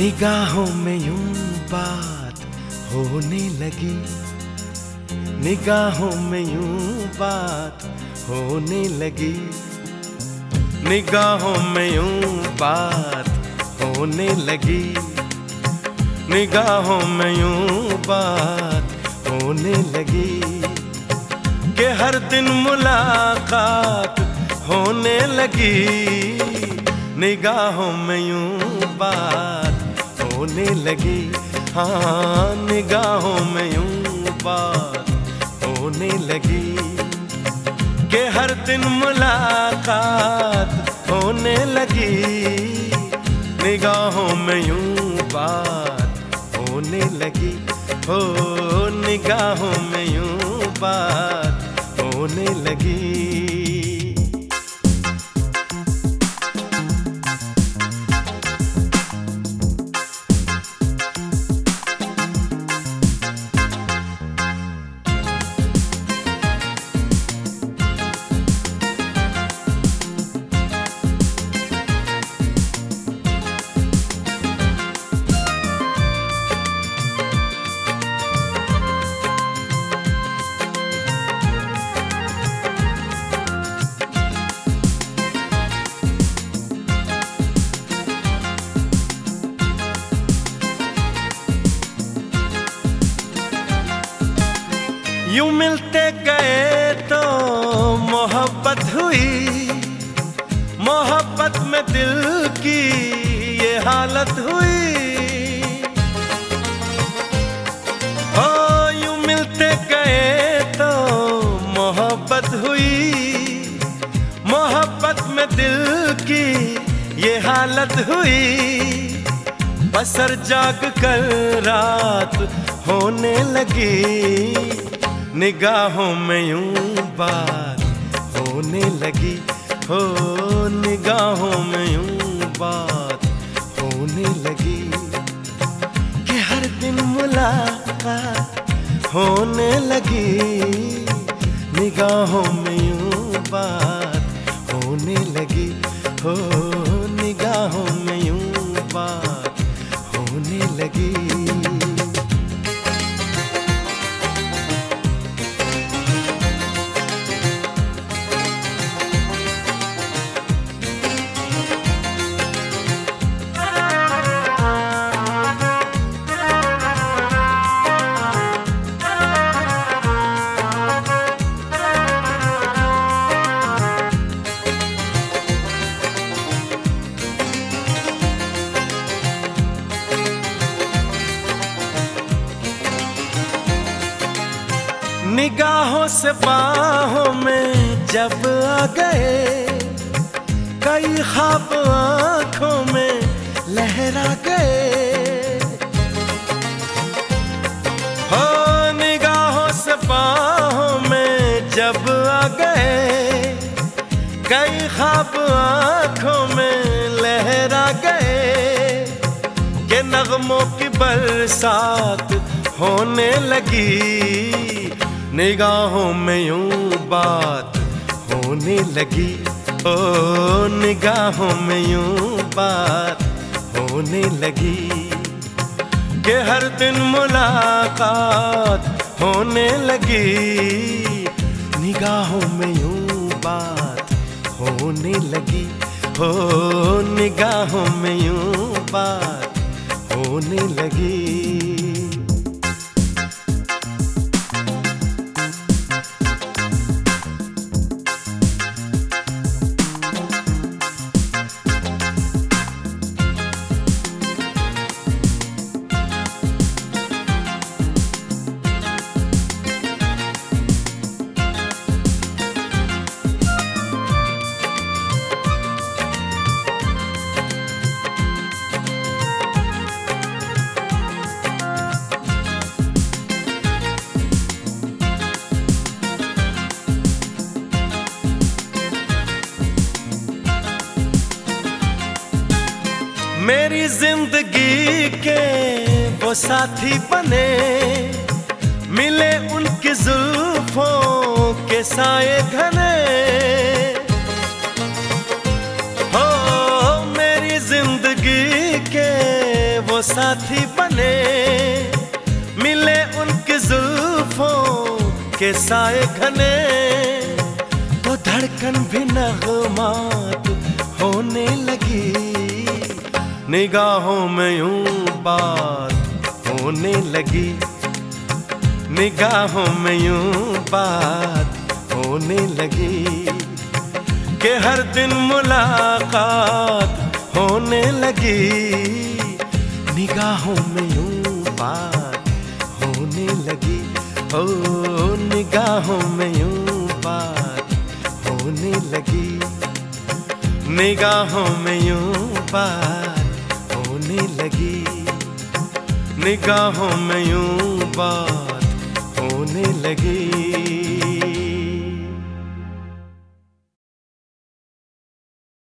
निगाहों में यूँ बात होने लगी। निगाहों में यूँ बात होने लगी। निगाहों में यूँ बात होने लगी। निगाहों में यूँ बात होने लगी। के हर दिन मुलाकात होने लगी। निगाहों में यूँ बात होने लगी। हाँ निगाहों में यूँ बात होने लगी के हर दिन मुलाकात होने लगी। निगाहों में यूँ बात होने लगी। हो, निगाहों में यूँ बात होने लगी। यूँ मिलते गए तो मोहब्बत हुई। मोहब्बत में दिल की ये हालत हुई। हो, यूँ मिलते गए तो मोहब्बत हुई। मोहब्बत में दिल की ये हालत हुई। बसर जाग कर रात होने लगी। निगाहों में यूँ बात होने लगी। हो, निगाहों में यूँ बात होने लगी कि हर दिन मुलाकात होने लगी। निगाहों में यूँ बात होने लगी। हो निगाहों से बाहों में जब आ गए, कई ख्वाब आँखों में लहरा गए। हो निगाहों से बाहों में जब आ गए, कई ख्वाब आँखों में लहरा गए। के नगमों की बरसात होने लगी। निगाहों में यूँ बात होने लगी। ओ, निगाहों में यूँ बात होने लगी के हर दिन मुलाकात होने लगी। निगाहों में यूँ बात होने लगी। हो निगाहों में यूँ बात होने लगी। मेरी ज़िंदगी के वो साथी बने। मिले उनके जुल्फों के साए घने। हो, मेरी ज़िंदगी के वो साथी बने। मिले उनके जुल्फों के साए घने। तो धड़कन भी नगमात होने लगी। निगाहों में यूँ बात होने लगी। निगाहों में यूँ बात होने लगी के हर दिन मुलाकात होने लगी। निगाहों में यूँ बात होने लगी। ओ, निगाहों में यूँ बात होने लगी। निगाहों में यूँ बात लगी। निगाहों में यूँ बात होने लगी।